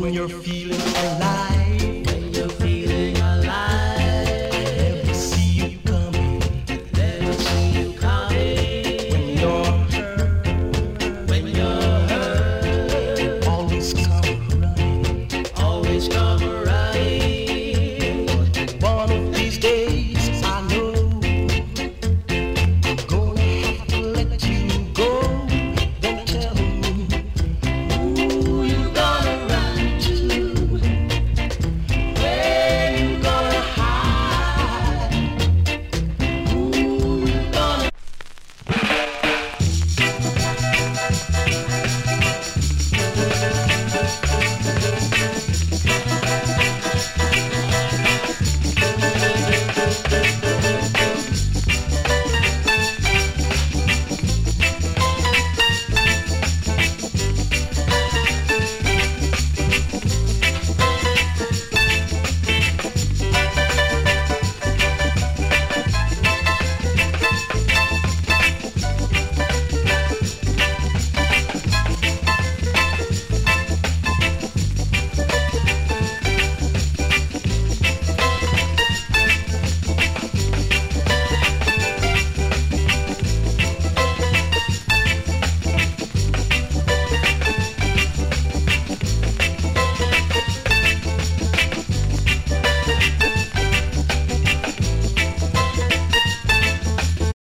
when you're feeling alive.